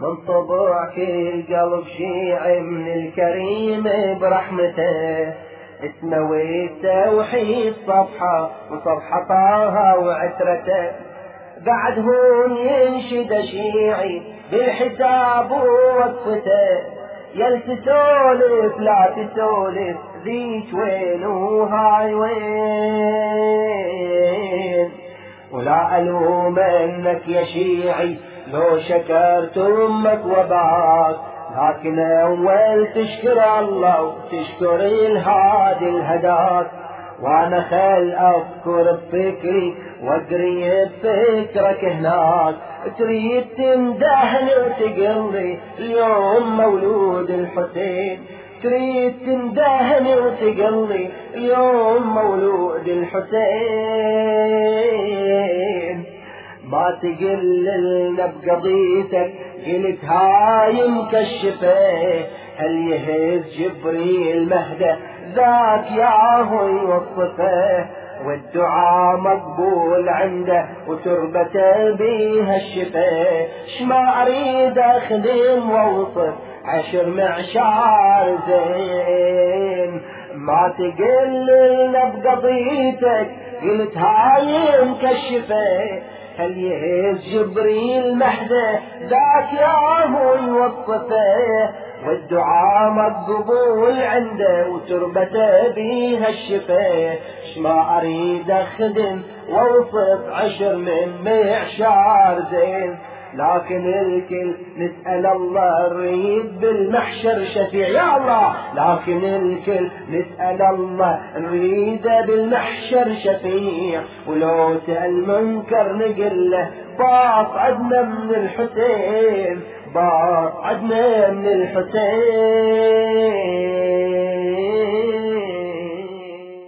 من طبع في قلب شيعي من الكريم برحمته. اسمه والتوحيد صفحة وصفحة طه وعترته. بعد هون ينشد شيعي بالحساب ووقفته. يل تسولف لا تسولف ذيك وين وهاي وين؟ ألوم انك يا شيعي لو شكرت أمك وباك لكن أول تشكر الله وتشكر الهادي الهداك. وأنا خل أذكر بفكري واقري بفكرك هناك. تريد تندهني وتقلي اليوم مولود الحسين. تريد تندهني وتقلي اليوم مولود الحسين. ما تقل لنا بقضيتك قلت هاي مكشفة هل يهز جبريل مهدة؟ ذاك ياهو يوصفه والدعاء مقبول عنده وتربته بيها الشفاء شما أريد أخدم وأوصف عشر معشار زين. ما تقل لنا بقضيتك قلت هاي مكشفة. هل يهز جبريل محده ذاك ياهو يوصفه والدعاء مقبول عنده وتربته بيها الشفاء ما أريد أخدم واوصف عشر من معشار زين. لكن الكل نسأل الله نريد بالمحشر شفيع يا الله! لكن الكل نسأل الله نريد بالمحشر شفيع ولو سأل منكر نقول له باط عدنا من الحسين باط عدنا من الحسين.